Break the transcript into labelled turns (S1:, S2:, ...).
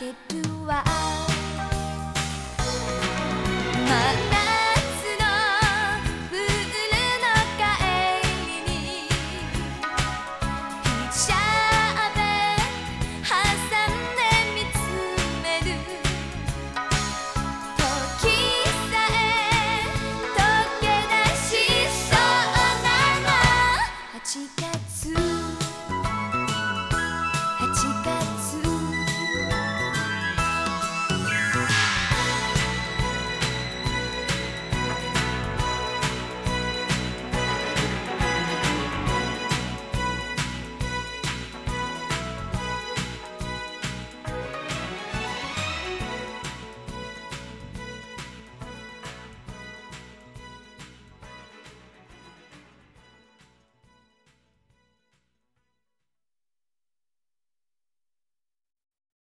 S1: けるわ